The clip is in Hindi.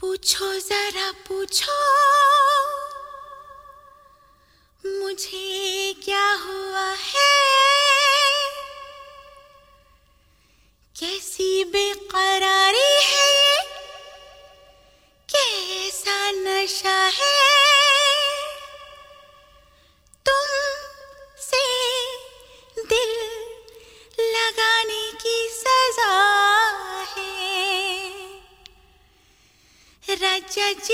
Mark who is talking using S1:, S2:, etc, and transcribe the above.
S1: पूछो जरा पूछो। मुझे क्या हुआ है? कैसी बेकरार
S2: 记